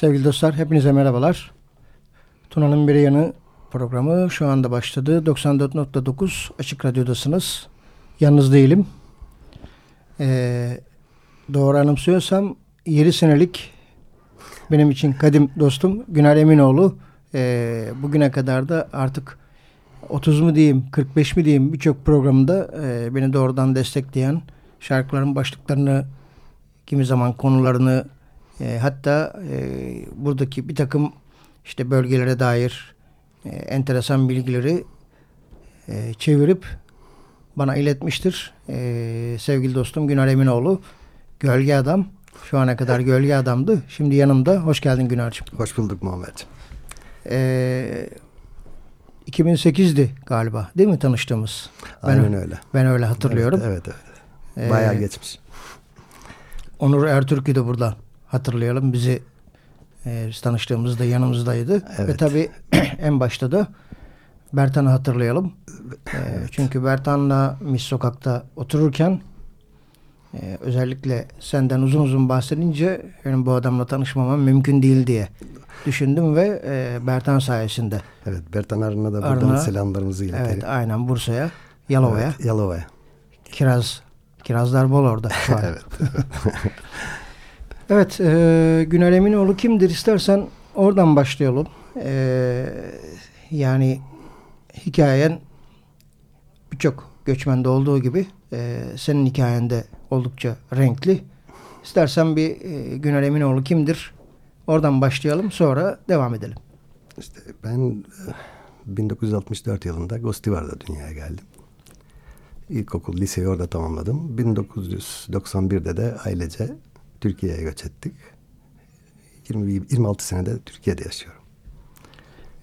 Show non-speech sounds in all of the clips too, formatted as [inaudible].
Sevgili dostlar hepinize merhabalar. Tuna'nın bir yanı programı şu anda başladı. 94.9 Açık Radyo'dasınız. Yalnız değilim. Ee, doğru anımsıyorsam 7 senelik benim için kadim dostum Güner Eminoğlu e, bugüne kadar da artık 30 mu diyeyim 45 mi diyeyim birçok programda e, beni doğrudan destekleyen şarkıların başlıklarını kimi zaman konularını e, hatta e, buradaki bir takım işte bölgelere dair e, enteresan bilgileri e, çevirip bana iletmiştir. E, sevgili dostum Güner Eminoğlu. Gölge Adam. Şu ana kadar Gölge Adam'dı. Şimdi yanımda. Hoş geldin Günar'cığım. Hoş bulduk Muhammed. E, 2008'di galiba değil mi tanıştığımız? Aynen öyle. Ben öyle hatırlıyorum. Evet evet. evet. Bayağı ee, geçmiş. Onur Ertürk'ü de burada hatırlayalım. Bizi e, tanıştığımızda yanımızdaydı. Evet. Ve tabii [clears throat] en başta da Bertan'ı hatırlayalım. E, evet. çünkü Bertan'la Mis Sokak'ta otururken e, özellikle senden uzun uzun bahsedince benim bu adamla tanışmamam mümkün değil diye düşündüm ve e, Bertan sayesinde. Evet Bertan Arın'a da buradan Arın'a, selamlarımızı iletelim. Evet aynen Bursa'ya, Yalova'ya. Evet, Yalova'ya. Kiraz, kirazlar bol orada [laughs] evet. [laughs] evet e, Güner Eminoğlu kimdir istersen oradan başlayalım. E, yani hikayen birçok göçmende olduğu gibi e, senin hikayende oldukça renkli. İstersen bir e, Güner Eminoğlu kimdir? Oradan başlayalım sonra devam edelim. İşte ben 1964 e, yılında Gostivar'da dünyaya geldim. İlkokul, liseyi orada tamamladım. 1991'de de ailece Türkiye'ye göç ettik. 20, 26 senede Türkiye'de yaşıyorum.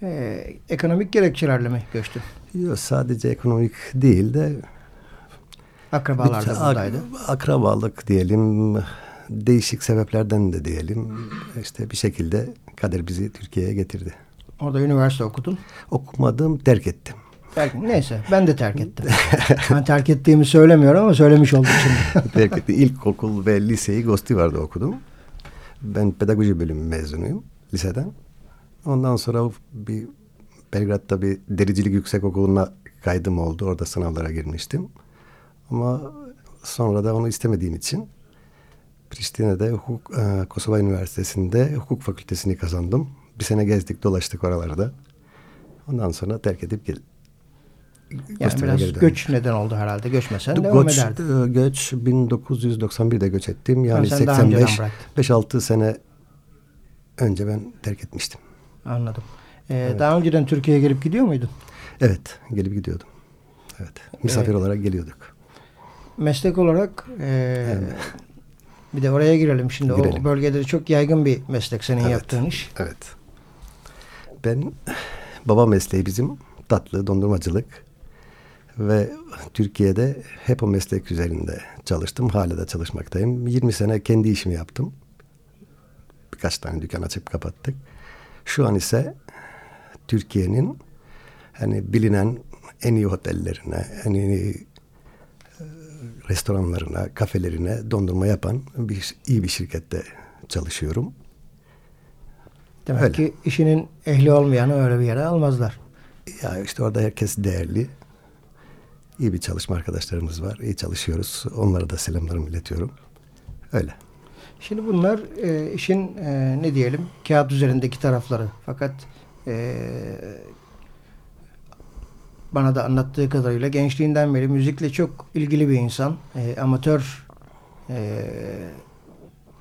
Ee, ekonomik gerekçelerle mi göçtün? Yok sadece ekonomik değil de Akrabalar da buradaydı. Ak akrabalık diyelim, değişik sebeplerden de diyelim. işte bir şekilde kader bizi Türkiye'ye getirdi. Orada üniversite okudun? Okumadım, terk ettim. Neyse ben de terk ettim. ben terk ettiğimi söylemiyorum ama söylemiş oldum şimdi. [laughs] terk ettim. İlkokul ve liseyi Gostivar'da okudum. Ben pedagoji bölümü mezunuyum liseden. Ondan sonra bir Belgrad'da bir dericilik yüksek okuluna kaydım oldu. Orada sınavlara girmiştim. Ama sonra da onu istemediğim için Priştine'de hukuk, e, Kosova Üniversitesi'nde hukuk fakültesini kazandım. Bir sene gezdik dolaştık oralarda. Ondan sonra terk edip gel. Yani biraz göç neden oldu herhalde. Göçmesen De, devam göç, ederdin. E, göç 1991'de göç ettim. Yani 85 5-6 sene önce ben terk etmiştim. Anladım. Ee, evet. Daha önceden Türkiye'ye gelip gidiyor muydun? Evet, gelip gidiyordum. Evet, misafir evet. olarak geliyorduk. Meslek olarak e, evet. bir de oraya girelim şimdi. Girelim. O bölgede çok yaygın bir meslek senin evet. yaptığın iş. Evet. Ben baba mesleği bizim tatlı dondurmacılık ve Türkiye'de hep o meslek üzerinde çalıştım. Hala da çalışmaktayım. 20 sene kendi işimi yaptım. Birkaç tane dükkan açıp kapattık. Şu an ise Türkiye'nin hani bilinen en iyi otellerine, en iyi e, restoranlarına, kafelerine dondurma yapan bir iyi bir şirkette çalışıyorum. Demek öyle. ki işinin ehli olmayanı öyle bir yere almazlar. Ya işte orada herkes değerli. İyi bir çalışma arkadaşlarımız var. İyi çalışıyoruz. Onlara da selamlarımı iletiyorum. Öyle. Şimdi bunlar e, işin e, ne diyelim kağıt üzerindeki tarafları. Fakat e, bana da anlattığı kadarıyla gençliğinden beri müzikle çok ilgili bir insan. E, amatör e,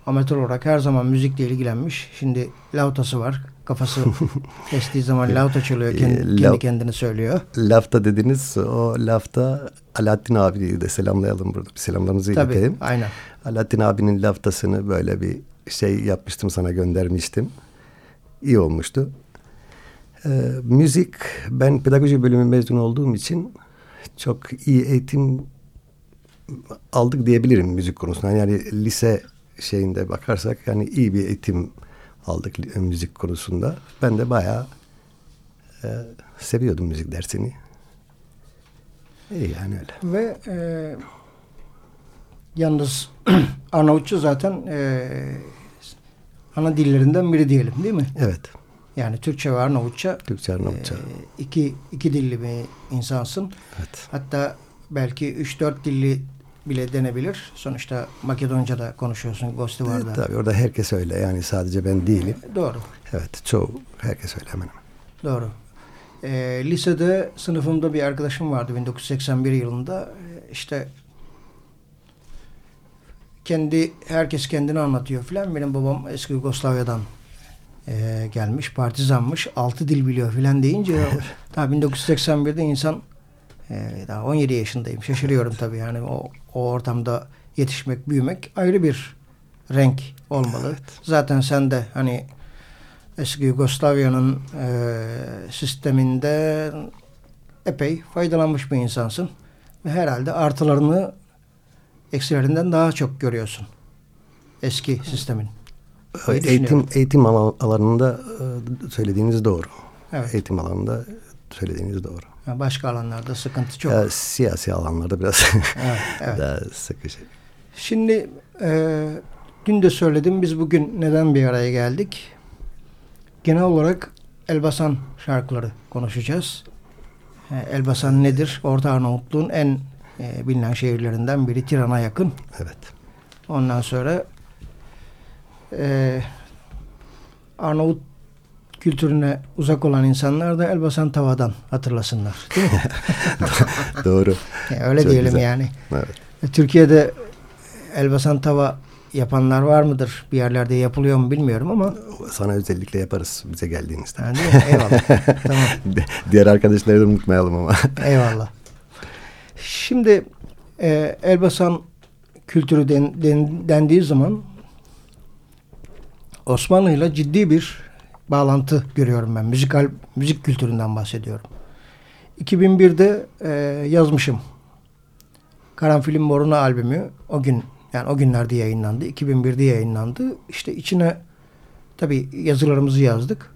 amatör olarak her zaman müzikle ilgilenmiş. Şimdi lautası var. Kafası [laughs] estiği zaman lauta çalıyor. Kendi, e, kendi kendini söylüyor. Lafta dediniz. O lafta Alaaddin abiyi de selamlayalım burada. Bir selamlarımızı Tabii, iletelim. aynen. Alaaddin abinin laftasını böyle bir şey yapmıştım sana göndermiştim. İyi olmuştu. Ee, müzik, ben pedagoji bölümü mezun olduğum için çok iyi eğitim aldık diyebilirim müzik konusunda. Yani lise şeyinde bakarsak yani iyi bir eğitim aldık müzik konusunda. Ben de bayağı e, seviyordum müzik dersini. İyi yani öyle. Ve e, yalnız [clears throat] Arnavutçu zaten e, ana dillerinden biri diyelim değil mi? Evet. Yani Türkçe ve Arnavutça. Türkçe Arnavutça. E, iki, iki dilli bir insansın. Evet. Hatta belki 3-4 dilli bile denebilir. Sonuçta Makedonca da konuşuyorsun Gostivar'da. Evet, tabii orada herkes öyle yani sadece ben değilim. Doğru. Evet çoğu herkes öyle hemen hemen. Doğru. E, lisede sınıfımda bir arkadaşım vardı 1981 yılında. E, işte kendi herkes kendini anlatıyor filan. Benim babam eski Yugoslavya'dan e, gelmiş, partizanmış, altı dil biliyor filan deyince [laughs] daha 1981'de insan e, daha 17 yaşındayım. Şaşırıyorum tabii yani o, o ortamda yetişmek, büyümek ayrı bir renk olmalı. Evet. Zaten sen de hani eski Yugoslavya'nın e, sisteminde epey faydalanmış bir insansın. Ve herhalde artılarını eksilerinden daha çok görüyorsun. Eski sistemin. Eğitim, eğitim alanında e, söylediğiniz doğru. Evet. Eğitim alanında söylediğiniz doğru. Başka alanlarda sıkıntı çok. Ya, siyasi alanlarda biraz evet, evet. [laughs] daha sıkıcı. Şimdi e, dün de söyledim biz bugün neden bir araya geldik? Genel olarak Elbasan şarkıları konuşacağız. E, Elbasan nedir? Orta Arnavutluğun en e, bilinen şehirlerinden biri Tiran'a yakın. Evet. Ondan sonra e, Arnavut kültürüne uzak olan insanlar da Elbasan Tava'dan hatırlasınlar. Değil mi? [laughs] Doğru. Yani öyle Çok diyelim güzel. yani. Evet. Türkiye'de Elbasan Tava yapanlar var mıdır? Bir yerlerde yapılıyor mu bilmiyorum ama. Sana özellikle yaparız bize geldiğinizde. Yani? Eyvallah. [laughs] tamam. Diğer arkadaşları da unutmayalım ama. Eyvallah. Şimdi e, Elbasan kültürü den, den, dendiği zaman Osmanlı'yla ciddi bir bağlantı görüyorum ben. Müzikal müzik kültüründen bahsediyorum. 2001'de e, yazmışım. Karanfilin Moruna albümü o gün yani o günlerde yayınlandı. 2001'de yayınlandı. İşte içine tabi yazılarımızı yazdık.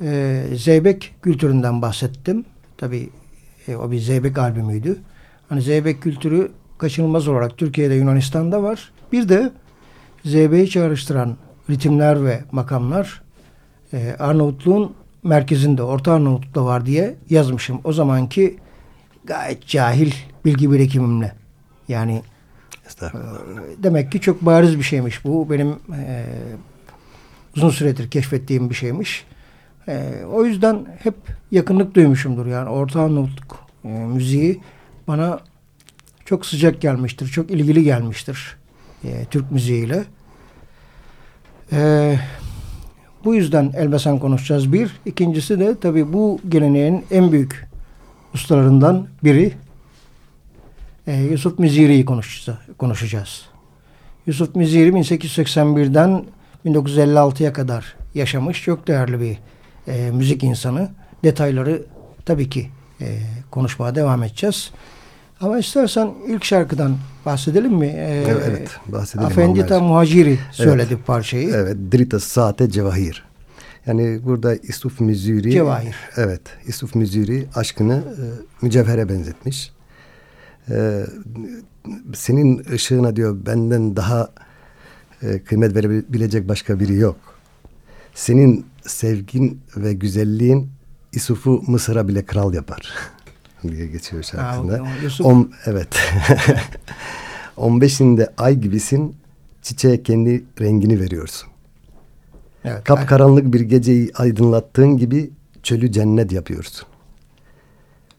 E, Zeybek kültüründen bahsettim. Tabi e, o bir Zeybek albümüydü. Hani Zeybek kültürü kaçınılmaz olarak Türkiye'de Yunanistan'da var. Bir de Zeybek'i çağrıştıran ritimler ve makamlar e, Arnavutluğun merkezinde, Orta Arnavutluk'ta var diye yazmışım. O zamanki gayet cahil bilgi birikimimle. Yani e, demek ki çok bariz bir şeymiş bu. Benim e, uzun süredir keşfettiğim bir şeymiş. E, o yüzden hep yakınlık duymuşumdur. Yani Orta Arnavutluk e, müziği bana çok sıcak gelmiştir. Çok ilgili gelmiştir. E, Türk müziğiyle. Eee bu yüzden Elbasan konuşacağız bir. İkincisi de tabii bu geleneğin en büyük ustalarından biri e, Yusuf Miziri'yi konuşacağız. Yusuf Miziri 1881'den 1956'ya kadar yaşamış çok değerli bir e, müzik insanı. Detayları tabii ki e, konuşmaya devam edeceğiz. Ama istersen ilk şarkıdan bahsedelim mi? Ee, evet, bahsedelim. Afendita Muhaciri söyledi evet. parçayı. Evet. Drita Saate Cevahir. Yani burada İsuf Müziri Cevahir. Evet. İsuf Müziri aşkını e, mücevhere benzetmiş. E, senin ışığına diyor benden daha e, kıymet verebilecek başka biri yok. Senin sevgin ve güzelliğin İsuf'u Mısır'a bile kral yapar. [laughs] diye geçiyor. Ha, Yusuf. On, evet. [laughs] 15'inde ay gibisin, çiçeğe kendi rengini veriyorsun. Evet, Kapkaranlık bir geceyi aydınlattığın gibi çölü cennet yapıyorsun.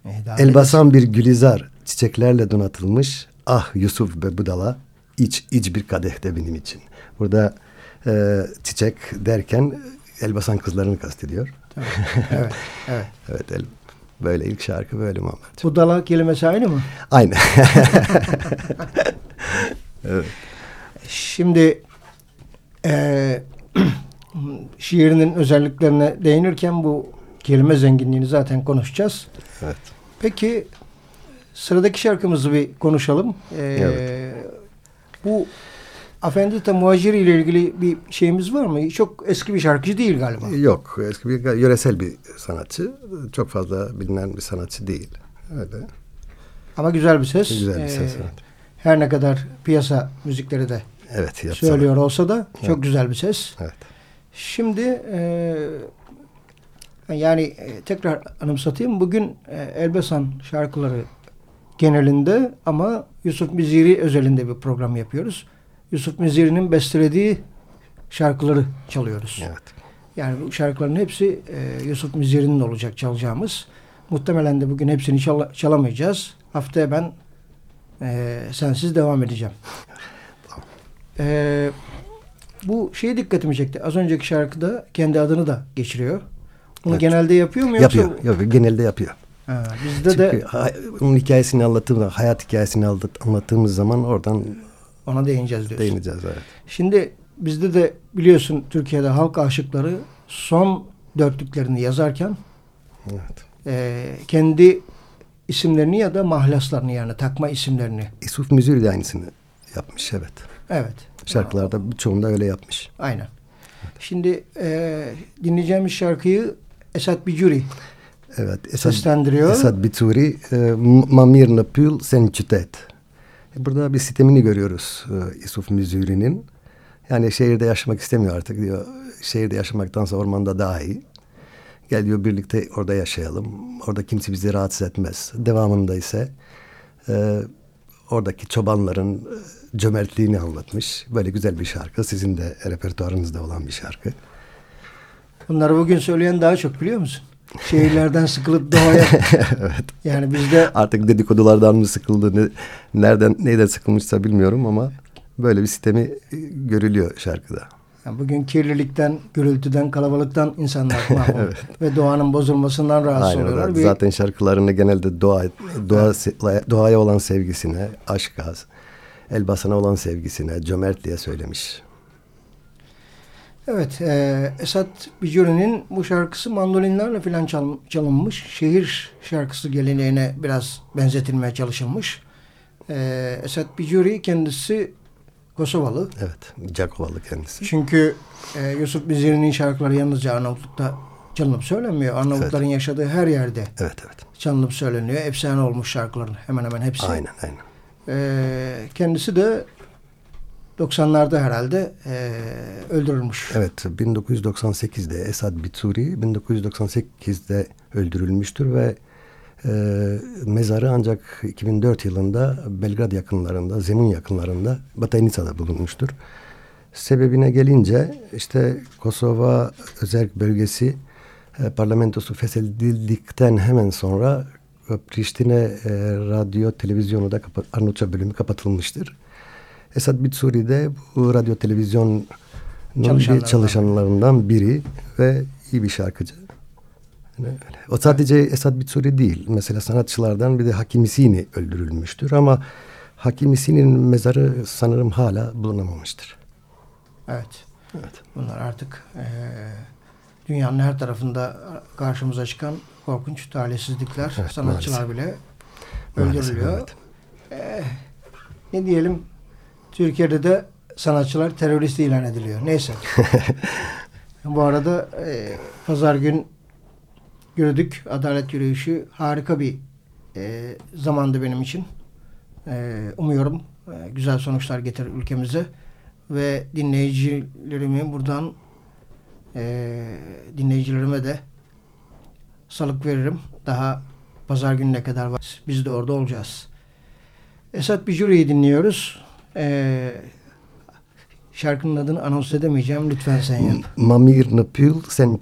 E, Elbasan bir gülizar, çiçeklerle donatılmış. Ah Yusuf be budala, iç iç bir kadehte benim için. Burada e, çiçek derken Elbasan kızlarını kastediyor. evet, evet. [laughs] evet el, Böyle ilk şarkı böyle Muhammed. Budala kelimesi aynı mı? Aynı. [laughs] evet. Şimdi e, [clears throat] şiirinin özelliklerine değinirken bu kelime zenginliğini zaten konuşacağız. Evet. Peki sıradaki şarkımızı bir konuşalım. Ee, evet. Bu Afendita Muhaciri ile ilgili bir şeyimiz var mı? Çok eski bir şarkıcı değil galiba. Yok. Eski bir yöresel bir sanatçı. Çok fazla bilinen bir sanatçı değil. Öyle. Ama güzel bir ses. Güzel bir ses. Ee, evet. Her ne kadar piyasa müzikleri de evet, söylüyor olsa da çok evet. güzel bir ses. Evet. Şimdi e, yani e, tekrar anımsatayım. Bugün e, Elbasan şarkıları genelinde ama Yusuf Miziri özelinde bir program yapıyoruz. Yusuf Miziri'nin bestelediği şarkıları çalıyoruz. Evet. Yani bu şarkıların hepsi e, Yusuf Miziri'nin olacak çalacağımız. Muhtemelen de bugün hepsini çal çalamayacağız. Haftaya ben e, sensiz devam edeceğim. E, bu şeye dikkatimi çekti. Az önceki şarkıda kendi adını da geçiriyor. Bunu Evet. genelde yapıyor mu Yapıyor. yoksa? Yapıyor. Genelde yapıyor. Ha, bizde Çünkü de onun hikayesini anlattığımız, hayat hikayesini anlat- anlattığımız zaman oradan ona değineceğiz diyorsun. değineceğiz. Evet. Şimdi bizde de biliyorsun Türkiye'de halk aşıkları son dörtlüklerini yazarken evet. e, kendi isimlerini ya da mahlaslarını yani takma isimlerini. Yusuf Müzür de aynısını yapmış. Evet. Evet. Şarkılarda birçoğunda öyle yapmış. Aynen. Şimdi e, dinleyeceğimiz şarkıyı Esat Bicuri Evet. Esad, seslendiriyor. Esad Bituri, e, Mamir Napül Sen Çütet. Burada bir sistemini görüyoruz e, Yusuf Müzuri'nin. Yani şehirde yaşamak istemiyor artık diyor. Şehirde yaşamaktansa ormanda daha iyi. Gel diyor birlikte orada yaşayalım. Orada kimse bizi rahatsız etmez. Devamında ise e, oradaki çobanların e, cömertliğini anlatmış. Böyle güzel bir şarkı. Sizin de repertuarınızda olan bir şarkı. Bunları bugün söyleyen daha çok biliyor musun? Şehirlerden sıkılıp doğaya. [laughs] evet. Yani bizde Artık dedikodulardan mı sıkıldı, ne, nereden neyden sıkılmışsa bilmiyorum ama böyle bir sistemi e, görülüyor şarkıda. yani bugün kirlilikten, gürültüden, kalabalıktan insanlar [laughs] mahvoldu. Ve doğanın bozulmasından rahatsız Aynen, oluyorlar. zaten, Bir- zaten şarkılarını genelde doğa, doğa doğaya olan sevgisine, aşka, Elbasan'a olan sevgisine, cömertliğe söylemiş. Evet, e, Esat Bicuri'nin bu şarkısı mandolinlerle filan çal- çalınmış. Şehir şarkısı geleneğine biraz benzetilmeye çalışılmış. E, Esat Bicuri kendisi Kosovalı. Evet, Cakovalı kendisi. Çünkü e, Yusuf Biziri'nin şarkıları yalnızca Arnavutluk'ta çalınıp söylenmiyor. Arnavutların yaşadığı her yerde Evet, evet. çalınıp söyleniyor. Efsane olmuş şarkıların hemen hemen hepsi. Aynen, aynen. E, kendisi de 90'larda herhalde e, öldürülmüş. Evet, 1998'de Esad Bituri 1998'de öldürülmüştür ve e, mezarı ancak 2004 yılında Belgrad yakınlarında, Zemun yakınlarında Batanica'da bulunmuştur. Sebebine gelince işte Kosova özel bölgesi e, parlamentosu feshedildikten hemen sonra e, Priştine e, radyo televizyonu da Arnavutça bölümü kapatılmıştır. Esad Bitsuri de bu radyo televizyon Çalışanlarından. çalışanlarından biri ve iyi bir şarkıcı. Yani öyle. O sadece Esad Bitsuri değil. Mesela sanatçılardan bir de Hakim Isini öldürülmüştür ama Hakim Isini'nin mezarı sanırım hala bulunamamıştır. Evet. Evet. Bunlar artık e, dünyanın her tarafında karşımıza çıkan korkunç talihsizlikler. Evet, Sanatçılar bile Maalesef, öldürülüyor. evet. Eh, ne diyelim Türkiye'de de sanatçılar terörist ilan ediliyor. Neyse. [laughs] Bu arada e, pazar gün yürüdük. Adalet yürüyüşü harika bir e, zamandı benim için. E, umuyorum e, güzel sonuçlar getirir ülkemize ve dinleyicilerimi buradan e, dinleyicilerime de salık veririm. Daha pazar gününe kadar var. Biz de orada olacağız. Esat Bicuri'yi dinliyoruz. E, şarkının adını anons edemeyeceğim. Lütfen sen yap. Mamir Napül Sen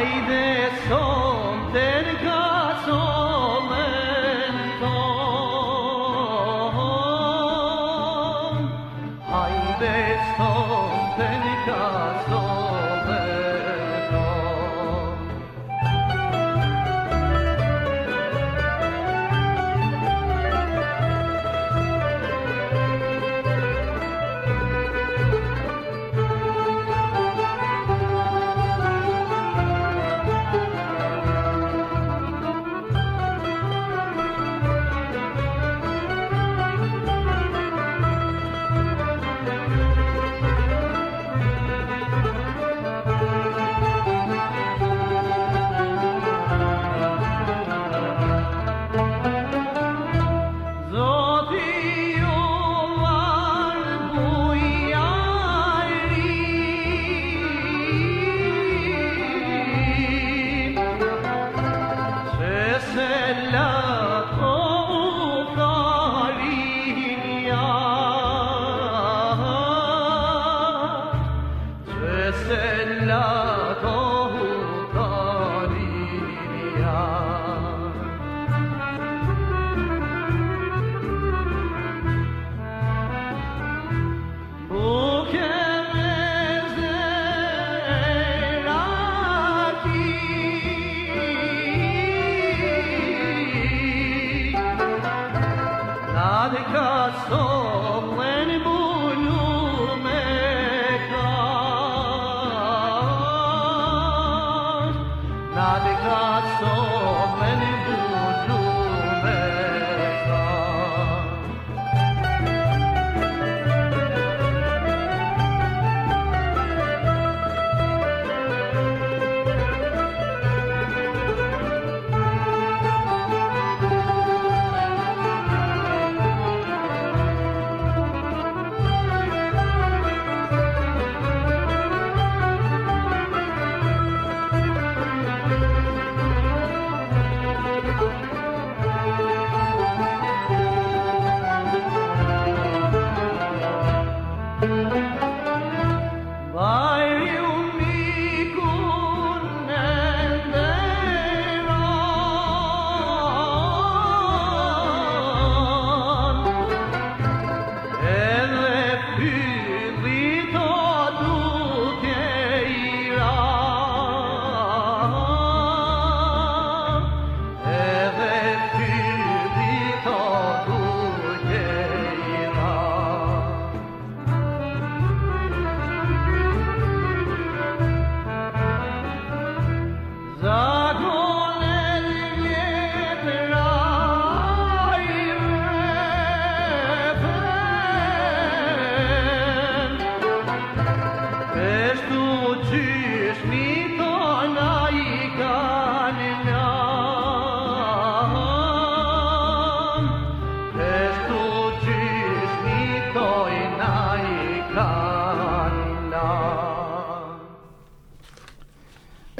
ay de.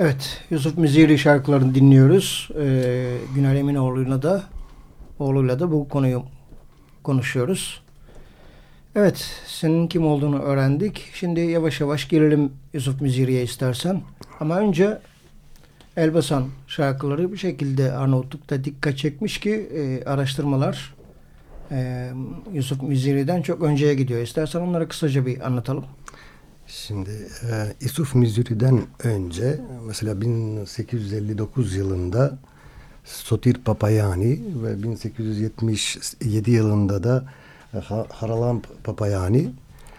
Evet, Yusuf Müziğli şarkılarını dinliyoruz. Ee, Günal Eminoğlu'yla da oğluyla da bu konuyu konuşuyoruz. Evet, senin kim olduğunu öğrendik. Şimdi yavaş yavaş girelim Yusuf Müziğli'ye istersen. Ama önce Elbasan şarkıları bir şekilde Arnavutluk'ta dikkat çekmiş ki e, araştırmalar e, Yusuf Müziğli'den çok önceye gidiyor. İstersen onları kısaca bir anlatalım. Şimdi e, Isuf Missouri'den önce mesela 1859 yılında Sotir Papayani ve 1877 yılında da e, Haralam Papayani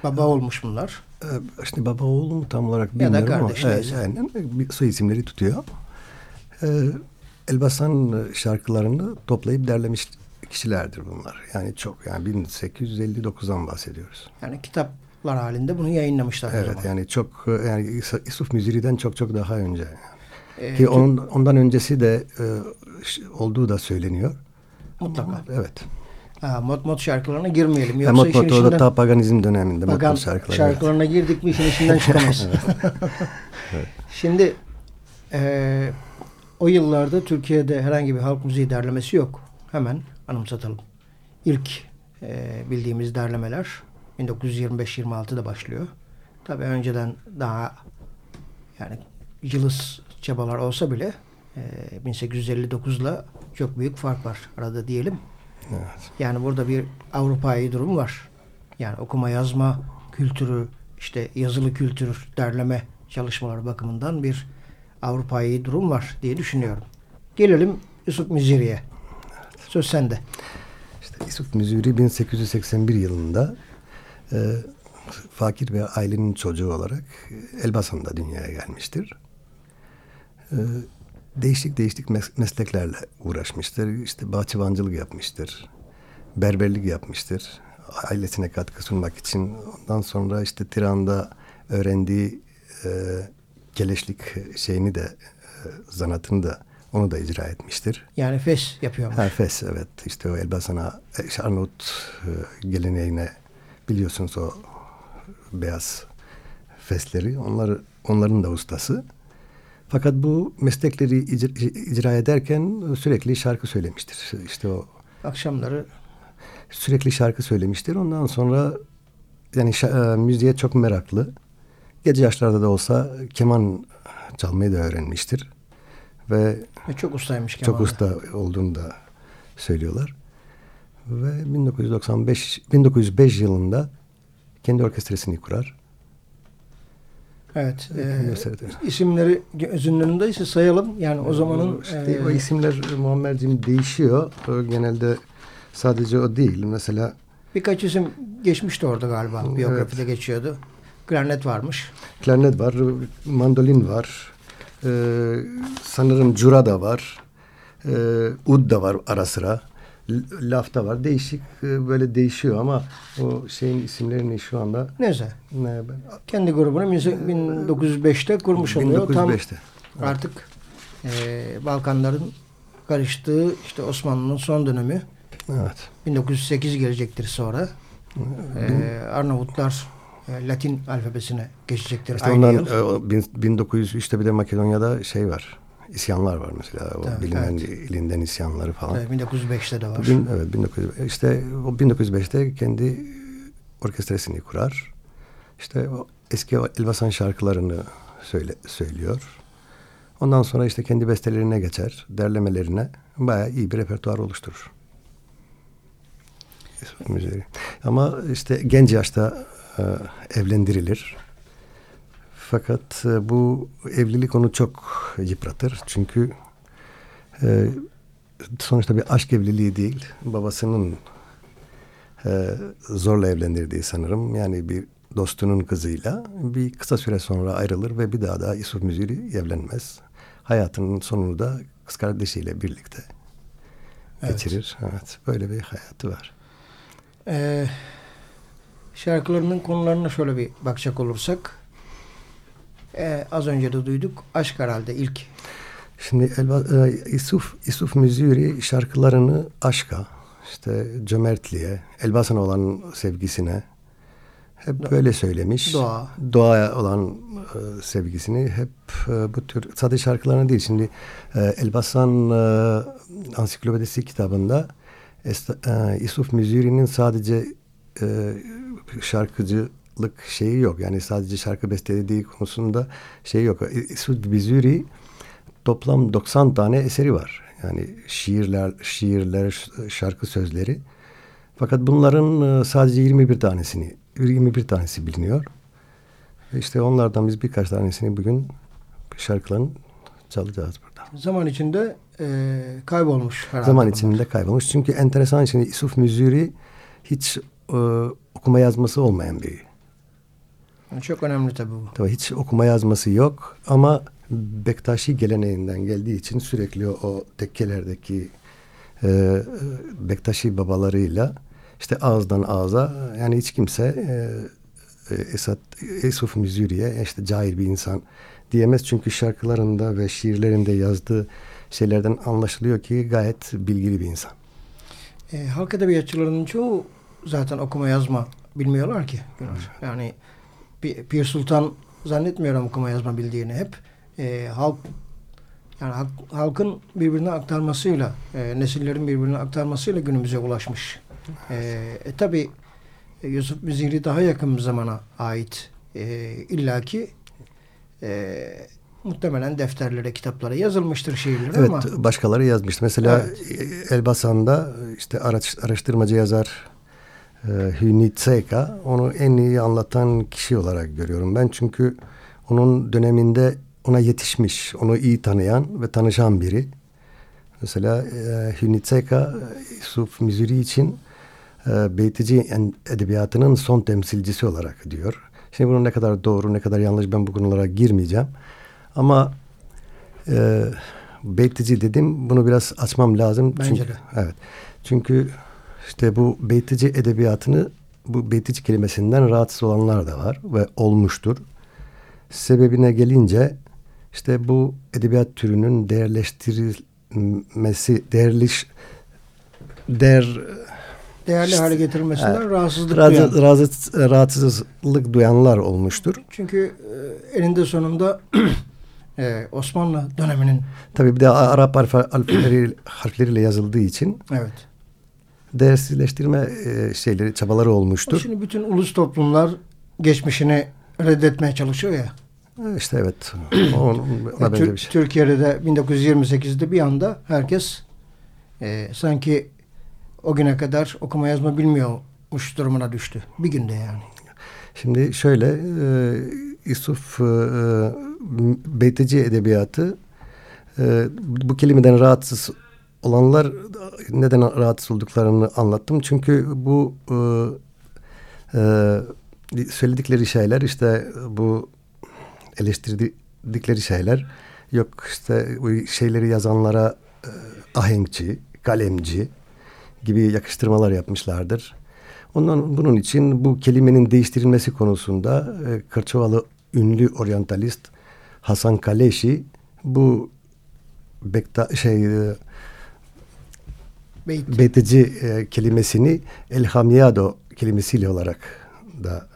Baba olmuş bunlar. E, işte baba oğlu mu tam olarak bilmiyorum ya da kardeş, ama yani soy isimleri tutuyor. E, Elbasan şarkılarını toplayıp derlemiş kişilerdir bunlar. Yani çok yani 1859'dan bahsediyoruz. Yani kitap halinde bunu yayınlamışlar. Evet yani çok yani Yusuf Müziri'den çok çok daha önce. Ee, Ki onun, ondan öncesi de e, olduğu da söyleniyor. Mutlaka. Evet. Ha, mod mod şarkılarına girmeyelim. Yoksa mod mod o da ta paganizm döneminde pagan mod mod şarkıları. şarkılarına evet. girdik mi işin içinden [laughs] çıkamayız. [laughs] evet. Şimdi e, o yıllarda Türkiye'de herhangi bir halk müziği derlemesi yok. Hemen anımsatalım. İlk e, bildiğimiz derlemeler 1925-26'da başlıyor. Tabii önceden daha yani Cılız çabalar olsa bile e, 1859'la çok büyük fark var arada diyelim. Evet. Yani burada bir Avrupa'yı durum var. Yani okuma yazma kültürü, işte yazılı kültür derleme çalışmaları bakımından bir Avrupa'yı durum var diye düşünüyorum. Gelelim Yusuf Miziri'ye. Söz sende. İşte Yusuf Müziri 1881 yılında e, fakir bir ailenin çocuğu olarak e, Elbasan'da dünyaya gelmiştir. E, değişik değişik mes- mesleklerle uğraşmıştır. İşte bahçıvancılık yapmıştır. Berberlik yapmıştır. Ailesine katkı sunmak için. Ondan sonra işte Tiran'da öğrendiği e, keleşlik şeyini de e, zanatını da onu da icra etmiştir. Yani fes yapıyormuş. Ha, Fes evet işte o Elbasan'a işte Arnavut e, geleneğine biliyorsunuz o beyaz fesleri onları onların da ustası. Fakat bu meslekleri icra, icra ederken sürekli şarkı söylemiştir. İşte o Akşamları sürekli şarkı söylemiştir. Ondan sonra yani e, müziğe çok meraklı. Gece yaşlarda da olsa keman çalmayı da öğrenmiştir. Ve e, çok ustaymış çok kemanda. usta olduğunu da söylüyorlar. Ve 1995 1905 yılında kendi orkestrasını kurar. Evet. E, isimleri gözünün önündeyse sayalım. Yani o zamanın işte e, o isimler Muammer'cim değişiyor. Genelde sadece o değil. Mesela birkaç isim geçmişti orada galiba. Biyografide geçiyordu. Klarnet varmış. klarnet var, mandolin var. Ee, sanırım cura da var. Ee, ud da var ara sıra. L- Laf da var. Değişik e, böyle değişiyor ama o şeyin isimlerini şu anda Neyse. ne ben Kendi grubunu 1905'te kurmuş oluyor. Tam 1905'te. artık e, Balkanların karıştığı işte Osmanlı'nın son dönemi. Evet. 1908 gelecektir sonra. E, Arnavutlar e, Latin alfabesine geçecektir İşte aynı ondan yıl. e, o bin- 1903'te bir de Makedonya'da şey var. İsyanlar var mesela. O Tabii, bilinen evet. ilinden isyanları falan. Evet, 1905'te de var. Bugün evet 1900 işte o 1905'te kendi orkestrasını kurar. İşte o eski Elbasan şarkılarını söyle, söylüyor. Ondan sonra işte kendi bestelerine geçer, derlemelerine bayağı iyi bir repertuar oluşturur. Müziği. Ama işte genç yaşta e, evlendirilir. Fakat e, bu evlilik onu çok yıpratır. Çünkü e, sonuçta bir aşk evliliği değil. Babasının e, zorla evlendirdiği sanırım. Yani bir dostunun kızıyla bir kısa süre sonra ayrılır ve bir daha da Yusuf Müziri evlenmez. Hayatının sonunu da kız kardeşiyle birlikte Evet. geçirir. Evet, böyle bir hayatı var. E, şarkılarının konularına şöyle bir bakacak olursak e, az önce de duyduk. Aşk herhalde ilk. Şimdi Elba, e, Yusuf, Yusuf Müziri şarkılarını aşka, işte cömertliğe, Elbasan'a olan sevgisine hep böyle söylemiş. Doğa. Doğaya olan e, sevgisini hep e, bu tür sadece şarkılarına değil. Şimdi e, Elbasan e, ansiklopedisi kitabında Esta- e, Yusuf Müziri'nin sadece e, şarkıcılık şeyi yok. Yani sadece şarkı bestelediği konusunda şey yok. Yusuf Müziri toplam 90 tane eseri var. Yani şiirler, şiirler, şarkı sözleri. Fakat bunların e, sadece 21 tanesini, 21 tanesi biliniyor. İşte onlardan biz birkaç tanesini bugün şarkıların çalacağız burada. Zaman içinde e, kaybolmuş herhalde. Zaman bunlar. içinde kaybolmuş. Çünkü enteresan şimdi Yusuf Müziri hiç e, okuma yazması olmayan biri. Çok önemli tabii bu. Tabii hiç okuma yazması yok ama Bektaşi geleneğinden geldiği için sürekli o tekkelerdeki e, Bektaşi babalarıyla işte ağızdan ağza yani hiç kimse e, e, Esat Esuf Müziri'ye işte cahil bir insan diyemez çünkü şarkılarında ve şiirlerinde yazdığı şeylerden anlaşılıyor ki gayet bilgili bir insan. E, halk edebiyatçılarının çoğu zaten okuma yazma bilmiyorlar ki. Yani Pir Sultan zannetmiyorum okuma yazma bildiğini hep. E, halk yani halk- halkın birbirine aktarmasıyla, e, nesillerin birbirine aktarmasıyla günümüze ulaşmış. E, e, Tabi Yusuf Müziri daha yakın bir zamana ait. E, İlla ki e, muhtemelen defterlere, kitaplara yazılmıştır şiirler evet, ama. başkaları yazmış. Mesela evet. Elbasan'da işte araştırmacı yazar Hüni Tseka onu en iyi anlatan kişi olarak görüyorum ben. Çünkü onun döneminde ona yetişmiş, onu iyi tanıyan ve tanışan biri. Mesela e, Hüni Tseka Yusuf Mizuri için e, Beytici edebiyatının son temsilcisi olarak diyor. Şimdi bunun ne kadar doğru ne kadar yanlış ben bu konulara girmeyeceğim. Ama e, Beytici dedim bunu biraz açmam lazım. Bence çünkü, de. Evet. Çünkü işte bu Beytici edebiyatını bu Beytici kelimesinden rahatsız olanlar da var ve olmuştur. Sebebine gelince işte bu edebiyat türünün değerleştirilmesi, değerliş, değer değerli hale getirilmesinden evet, rahatsızlık rahatsız, duyan. rahatsız, rahatsızlık duyanlar olmuştur. Çünkü e, eninde sonunda [clears throat] e, Osmanlı döneminin tabii bir de Arap harfleri, harfleriyle yazıldığı için evet. Değersizleştirme e, şeyleri çabaları olmuştur. Şimdi bütün ulus toplumlar geçmişini reddetmeye çalışıyor ya. İşte evet. [clears throat] Ona, ona Tür, bir şey. Türkiye'de de 1928'de bir anda herkes e, sanki o güne kadar okuma yazma bilmiyormuş durumuna düştü. Bir günde yani. Şimdi şöyle e, Yusuf e, Beyteci edebiyatı e, bu kelimeden rahatsız olanlar neden rahatsız olduklarını anlattım. Çünkü bu e, e, söyledikleri şeyler işte bu eleştirdikleri şeyler yok işte bu şeyleri yazanlara e, ahenkçi, kalemci gibi yakıştırmalar yapmışlardır. Ondan bunun için bu kelimenin değiştirilmesi konusunda e, Kırçovalı ünlü oryantalist Hasan Kaleşi bu Bekta şey e, Beyt. Beyteci e, kelimesini Elhamiyado kelimesiyle olarak da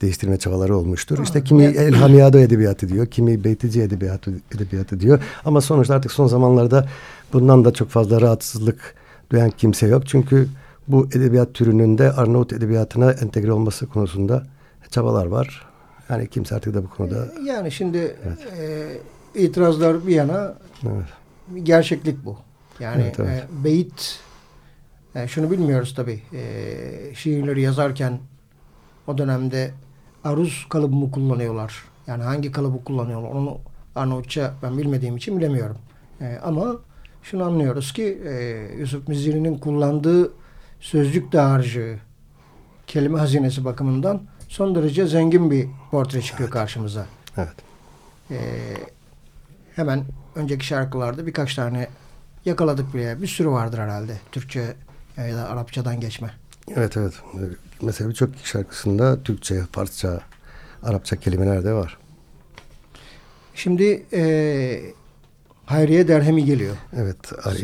değiştirme çabaları olmuştur. Ha, işte kimi evet. Elhamiyado edebiyatı diyor, kimi Beytici edebiyatı, edebiyatı diyor. Ama sonuçta artık son zamanlarda bundan da çok fazla rahatsızlık duyan kimse yok. Çünkü bu edebiyat türünün de Arnavut edebiyatına entegre olması konusunda çabalar var. Yani kimse artık da bu konuda... Yani şimdi e, itirazlar bir yana Evet. gerçeklik bu. Yani Evet, evet. E, beyit e, şunu bilmiyoruz tabii. E, şiirleri yazarken o dönemde aruz kalıbı mı kullanıyorlar? Yani hangi kalıbı kullanıyorlar? Onu Arnavutça ben bilmediğim için bilemiyorum. E, ama şunu anlıyoruz ki e, Yusuf Miziri'nin kullandığı sözcük dağarcığı kelime hazinesi bakımından son derece zengin bir portre çıkıyor karşımıza. Evet. Ee, hemen önceki şarkılarda birkaç tane yakaladık bile. Bir sürü vardır herhalde. Türkçe ya da Arapçadan geçme. Evet evet. Mesela birçok şarkısında Türkçe, Farsça, Arapça kelimeler de var. Şimdi e, Hayriye Derhemi geliyor. Evet. Ay,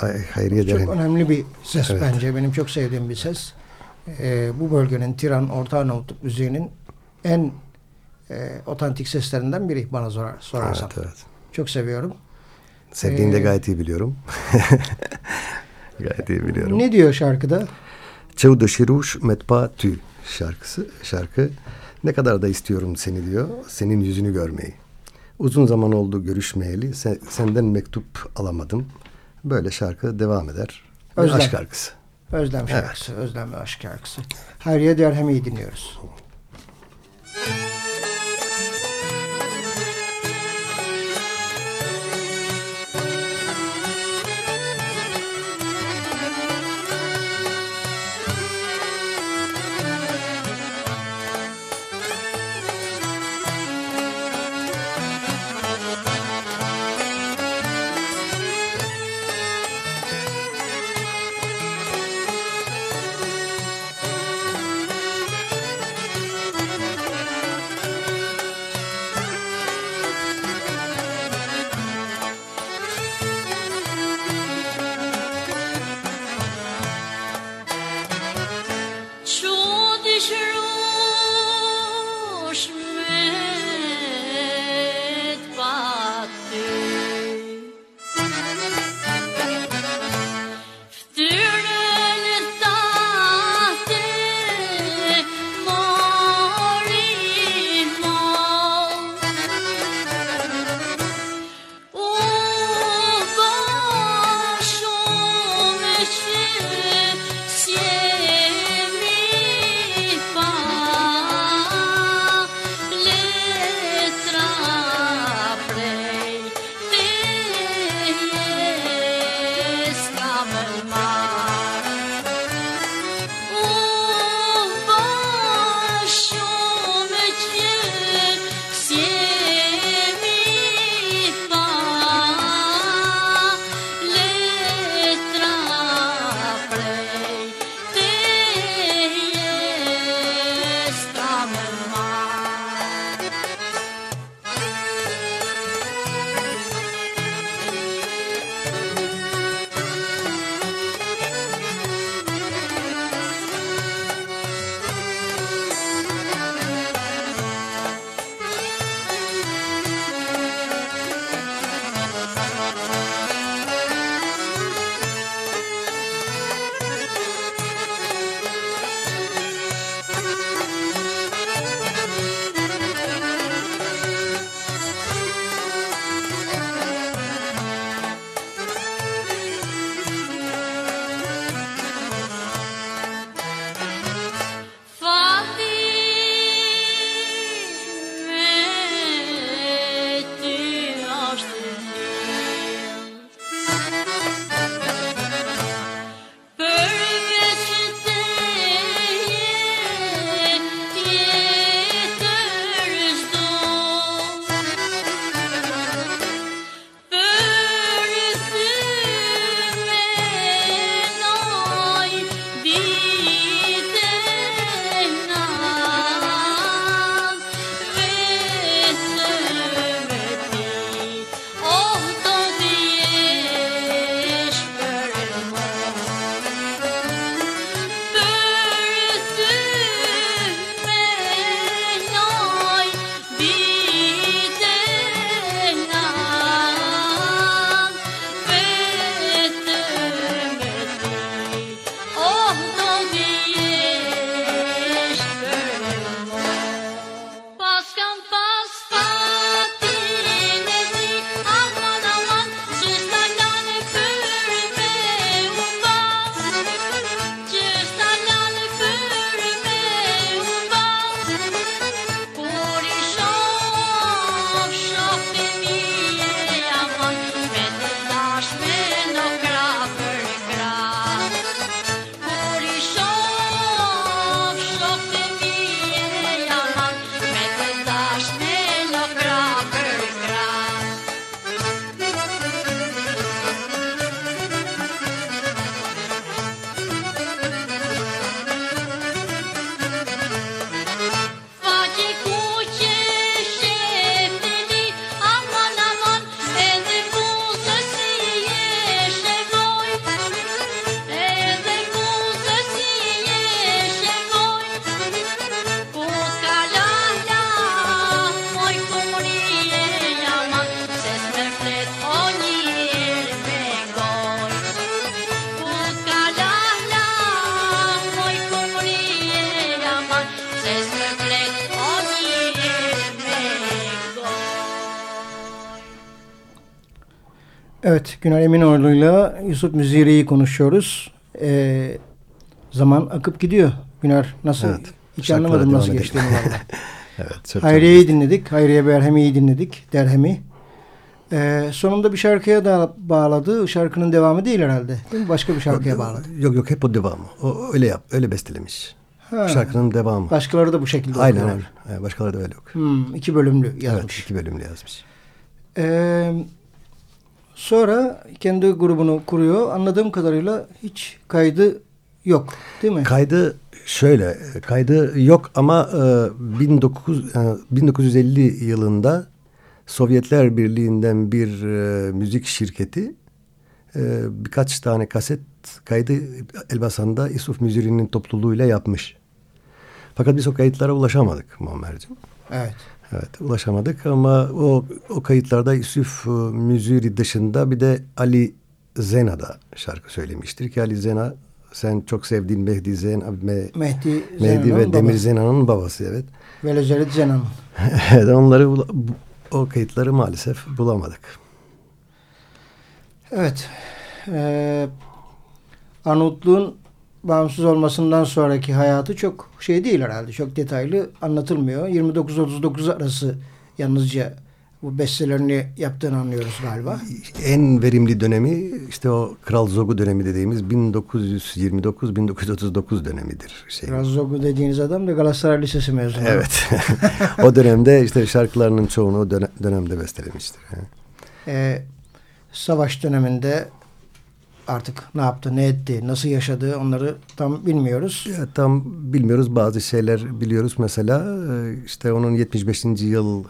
ay, Hayriye Çok Derhem. önemli bir ses Evet. bence. Benim çok sevdiğim bir ses. E, bu bölgenin Tiran, Orta Arnavutluk müziğinin en e, otantik seslerinden biri bana sorar, sorarsan. Evet, evet. Çok seviyorum. Sevdiğini de Ee, gayet iyi biliyorum. [laughs] gayet iyi biliyorum. Ne diyor şarkıda? Çevde Şiruş Metpa Tü şarkısı. Şarkı ne kadar da istiyorum seni diyor. Senin yüzünü görmeyi. Uzun zaman oldu görüşmeyeli. Sen, senden mektup alamadım. Böyle şarkı devam eder. Özlem. Aşk şarkısı. Özlem şarkısı. Özlem ve aşk şarkısı. Hayriye Derhemi'yi dinliyoruz. Thank Güner Eminoğlu'yla Yusuf Müziri'yi konuşuyoruz. Ee, zaman akıp gidiyor. Güner nasıl? Evet, Hiç anlamadım nasıl geçtiğini [laughs] valla. Evet. Hayriye'yi dinledik. Hayriye Berhemi'yi dinledik. Derhemi. Ee, sonunda bir şarkıya da bağladı. Şarkının devamı değil herhalde. Değil mi? Başka bir şarkıya bağladı. Yok yok hep o devamı. O öyle yap, öyle bestelemiş. Ha. Şarkının devamı. Başkaları da bu şekilde Aynen öyle. Evet, Başkaları da öyle okuyor. Hmm, iki bölümlü Evet, yazmış. iki bölümlü yazmış. Ee, sonra kendi grubunu kuruyor. Anladığım kadarıyla hiç kaydı yok. Değil mi? Kaydı şöyle, kaydı yok ama e, 19, e, 1950 yılında Sovyetler Birliği'nden bir e, müzik şirketi e, birkaç tane kaset kaydı Elbasan'da Yusuf Müziri'nin topluluğuyla yapmış. Fakat biz o kayıtlara ulaşamadık Muammer'cim. evet. Evet ulaşamadık ama o, o kayıtlarda Yusuf e, Müziri dışında bir de Ali Zena da şarkı söylemiştir ki Ali Zena sen çok sevdiğin Mehdi Zen, Me, Mehdi, Mehdi Zenan'ın ve Demir. Zena'nın babası evet. Ve Lezelet Zenan. [laughs] evet onları o kayıtları maalesef bulamadık. Evet. Ee, Arnavutluğun bağımsız olmasından sonraki hayatı çok şey değil herhalde. Çok detaylı anlatılmıyor. 29-39 arası yalnızca bu bestelerini yaptığını anlıyoruz galiba. En verimli dönemi işte o Kral Zogu dönemi dediğimiz 1929-1939 dönemidir. Şey. Razzogu dediğiniz adam da Galatasaray Lisesi mezunu. Evet. [laughs] o dönemde işte şarkılarının çoğunu o döne- dönemde bestelemiştir. Ee, savaş döneminde artık ne yaptı, ne etti, nasıl yaşadı onları tam bilmiyoruz. Ya, tam bilmiyoruz bazı şeyler biliyoruz. Mesela e, işte onun 75. yıl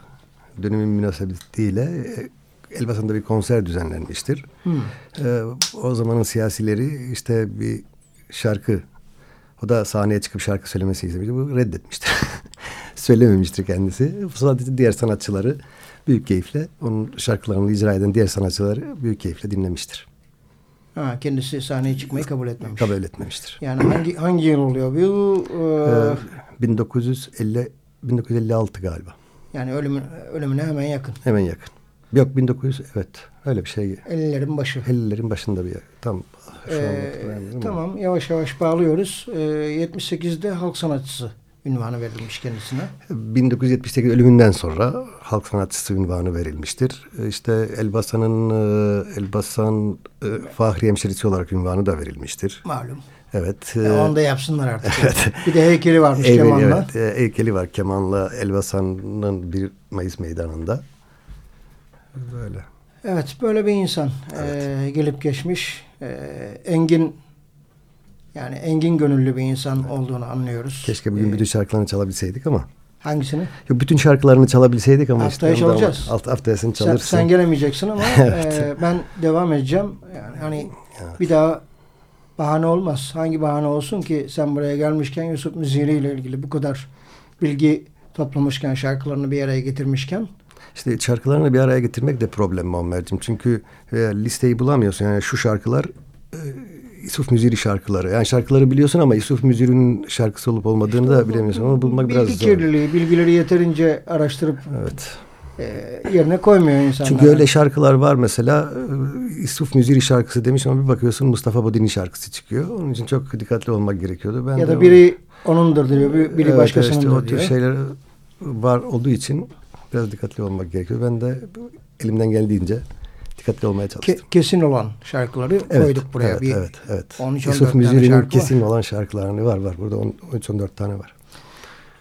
dönümü münasebetiyle e, Elbasan'da bir konser düzenlenmiştir. Hmm. E, o zamanın siyasileri işte bir şarkı o da sahneye çıkıp şarkı söylemesi istemişti. Bu reddetmiştir. [laughs] Söylememiştir kendisi. Sadece diğer sanatçıları büyük keyifle onun şarkılarını icra eden diğer sanatçıları büyük keyifle dinlemiştir. Ha, kendisi sahneye çıkmayı kabul etmemiş. Kabul etmemiştir. Yani hangi hangi yıl oluyor bu? Ee, Ee, 1950 1956 galiba. yani ölümün, ölümüne hemen yakın. Hemen yakın. Yok 1900 evet öyle bir şey. 50'lerin başı. 50'lerin başında bir. Tam şu an Ee, ama. tamam yavaş yavaş bağlıyoruz. Ee, 78'de halk sanatçısı ünvanı verilmiş kendisine. 1978 ölümünden sonra halk sanatçısı ünvanı verilmiştir. Ee, İşte Elbasan'ın e, Elbasan e, Fahri Hemşerisi olarak ünvanı da verilmiştir. Malum. Evet. E, e, onu da yapsınlar artık. [laughs] Bir de heykeli varmış evet, Kemal'la. evet, e, heykeli var Kemal'la Elbasan'ın 1 Mayıs meydanında. Böyle. Evet böyle bir insan Ee, gelip geçmiş Ee, engin yani engin gönüllü bir insan olduğunu anlıyoruz. Keşke bugün Ee, bütün şarkılarını çalabilseydik ama. hangisini? Yok, bütün şarkılarını çalabilseydik ama Haftaya işte çalacağız. Alt, haftayasını Sen, çalırsın. sen gelemeyeceksin ama [laughs] e, ben devam edeceğim. Yani hani bir daha bahane olmaz. Hangi bahane olsun ki sen buraya gelmişken Yusuf Müziri ile ilgili bu kadar bilgi toplamışken şarkılarını bir araya getirmişken İşte şarkılarını bir araya getirmek de problem Muammer'cim. Çünkü e, listeyi bulamıyorsun. Yani şu şarkılar e, Yusuf Müziri şarkıları. Yani şarkıları biliyorsun ama Yusuf Müziri'nin şarkısı olup olmadığını da bilemiyorsun. Onu bulmak biraz bilgi zor. kirliliği, bilgileri yeterince araştırıp Evet. e, yerine koymuyor insanlar. Çünkü öyle şarkılar var mesela e, Yusuf Müziri şarkısı demiş ama bir bakıyorsun Mustafa Bodini şarkısı çıkıyor. Onun için çok dikkatli olmak gerekiyordu. Ben ya da biri onundur diyor, bir- biri Evet, başkasının işte o tür diyor. şeyler var olduğu için biraz dikkatli olmak gerekiyor. Ben de elimden geldiğince dikkatli olmaya çalıştım. Ke- kesin olan şarkıları koyduk buraya. Evet, bir evet, evet. 13-14 Yusuf Müziri'nin şarkı var. kesin olan şarkılarını var var. Burada 13-14 tane var.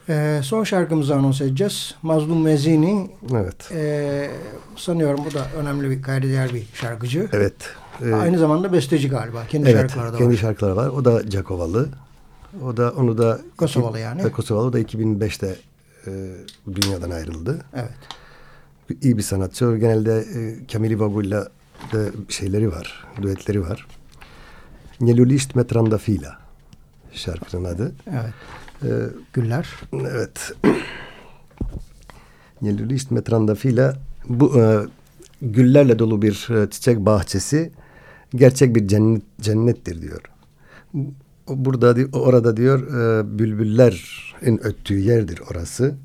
Ee, son şarkımızı anons edeceğiz. Mazlum Mezini Evet. Ee, sanıyorum bu da önemli bir kaydedeğer bir şarkıcı. Evet. Ee, Aynı zamanda besteci galiba. Kendi evet, şarkıları da kendi var. şarkıları var. O da Cakovalı. O da onu da Kosovalı yani. Da Kosovalı. O da 2005'te e, dünyadan ayrıldı. Evet. İyi bir sanatçı. Genelde e, Kamil Ivagu'yla da şeyleri var. Düetleri var. Njelulist Metrandafila şarkının adı. Evet. Ee, Güller. Evet. [clears throat] Njelulist Metrandafila bu e, güllerle dolu bir e, çiçek bahçesi gerçek bir cennet cennettir diyor. Burada orada diyor e, bülbüllerin öttüğü yerdir orası.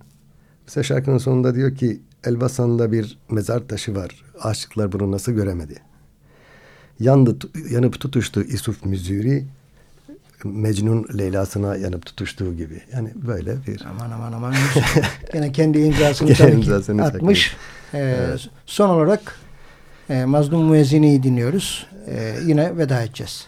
Mesela şarkının sonunda diyor ki Elbasan'da bir mezar taşı var. Aşıklar bunu nasıl göremedi? yandı, yanıp tutuştu İsuf Müziri Mecnun Leyla'sına yanıp tutuştuğu gibi. Yani böyle bir... Aman aman aman. [laughs] Yine kendi imzasını tabii imzasını atmış. Ee, evet. Son olarak e, Mazlum Müezzini'yi dinliyoruz. E, yine veda edeceğiz.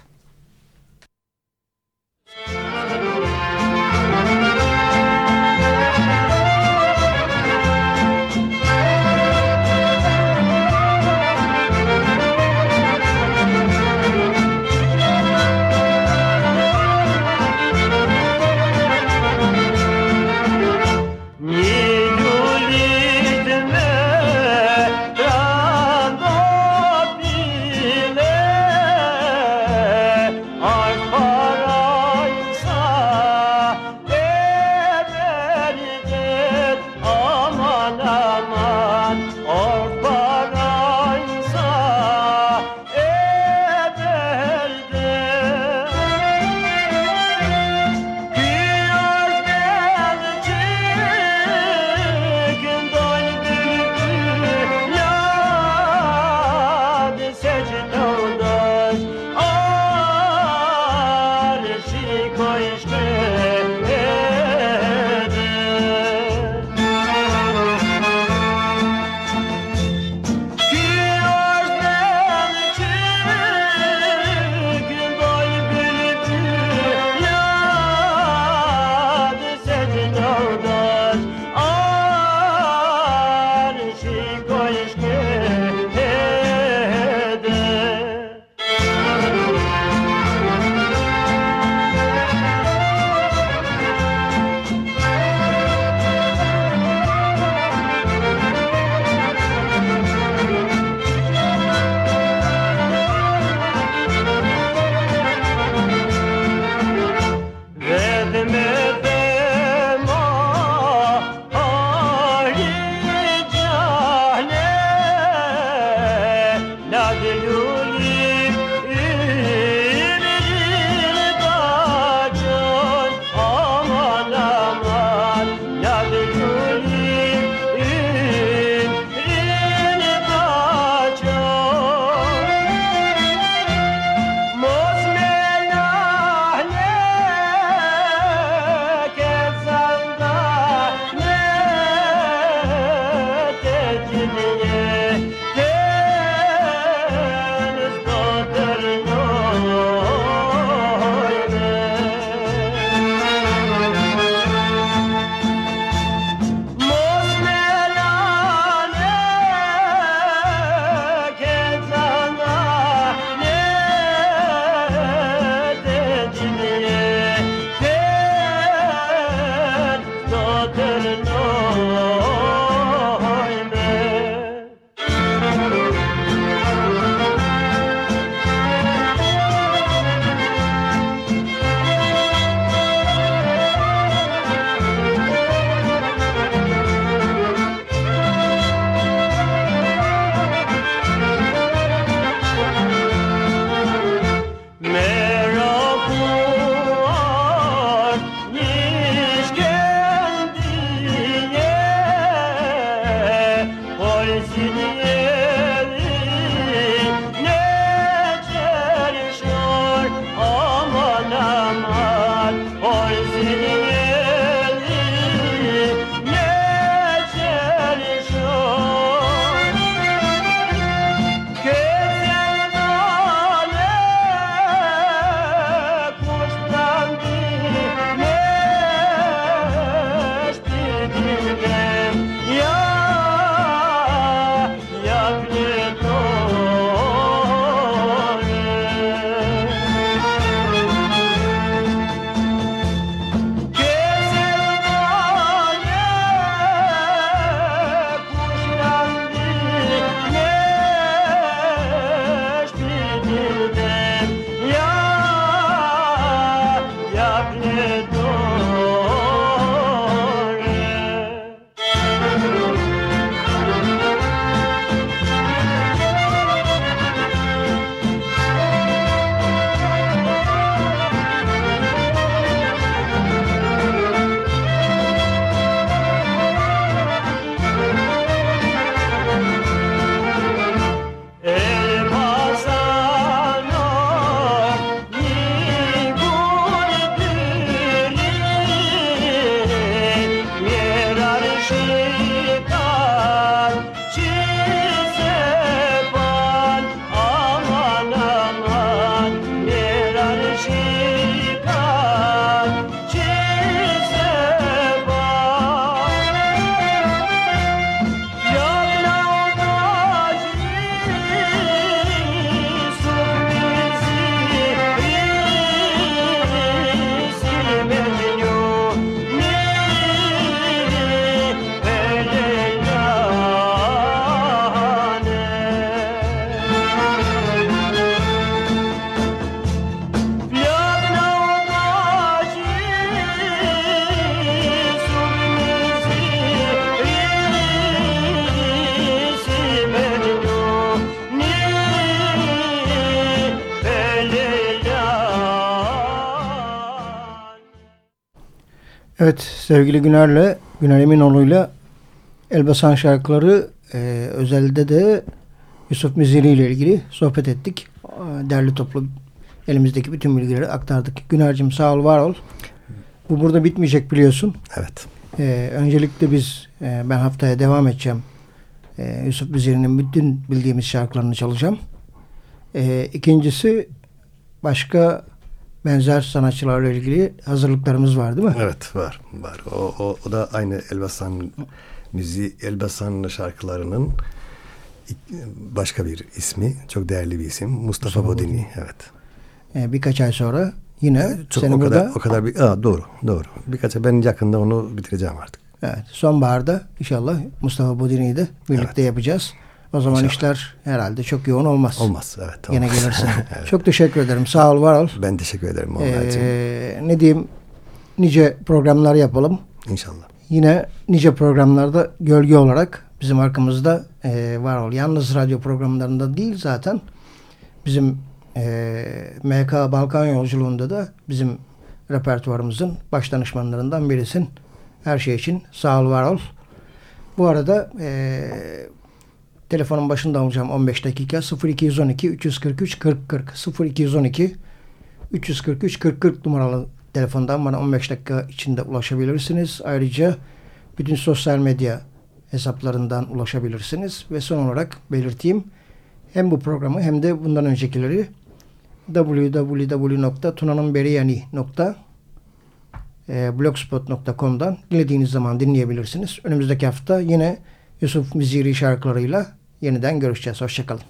Evet sevgili Güner'le, Güner Eminoğlu'yla Elbasan şarkıları e, özelde de Yusuf Mizili ile ilgili sohbet ettik. Derli toplu elimizdeki bütün bilgileri aktardık. Güner'cim sağ ol, var ol. Bu burada bitmeyecek biliyorsun. Evet. E, öncelikle biz, e, ben haftaya devam edeceğim. E, Yusuf Mizili'nin bütün bildiğimiz şarkılarını çalacağım. E, ikincisi başka benzer sanatçılarla ilgili hazırlıklarımız var değil mi? Evet var. var. O, o, o da aynı Elbasan müziği, Elbasan şarkılarının başka bir ismi. Çok değerli bir isim. Mustafa, Mustafa Bodini. Bodini. Evet. Ee, birkaç ay sonra yine Çok, seni o burada... Kadar, o kadar bir... Aa, doğru. Doğru. Birkaç ay ben yakında onu bitireceğim artık. Evet. Sonbaharda inşallah Mustafa Bodini'yi de birlikte evet. yapacağız. O zaman İnşallah. işler herhalde çok yoğun olmaz. Olmaz evet. Tamam. Yine gelirsin. [laughs] evet. Çok teşekkür ederim. Sağ ol var ol. Ben teşekkür ederim. Ee, ne diyeyim nice programlar yapalım. İnşallah. Yine nice programlarda gölge olarak bizim arkamızda e, var ol. Yalnız radyo programlarında değil zaten. Bizim e, MK Balkan yolculuğunda da bizim repertuarımızın baş danışmanlarından birisin. Her şey için sağ ol var ol. Bu arada e, Telefonun başında olacağım 15 dakika 0212 343 40 40 0212 343 40 40 numaralı telefondan bana 15 dakika içinde ulaşabilirsiniz. Ayrıca bütün sosyal medya hesaplarından ulaşabilirsiniz. Ve son olarak belirteyim hem bu programı hem de bundan öncekileri www.tunanınberiyani.blogspot.com'dan dilediğiniz zaman dinleyebilirsiniz. Önümüzdeki hafta yine Yusuf Miziri şarkılarıyla yeniden görüşeceğiz. Hoşçakalın.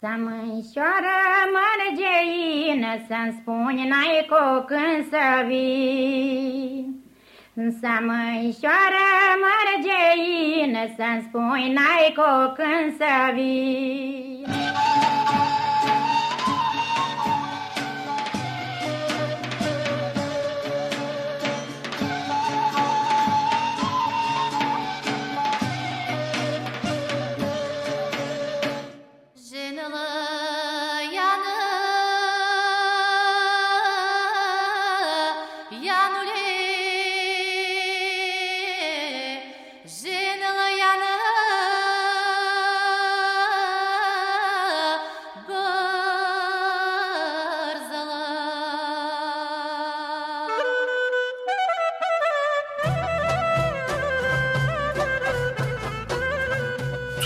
Să mânșoară mărgeină, Să-mi spuni n-ai cu când să vii. Să mărgeină, Să-mi spuni n-ai când să vii.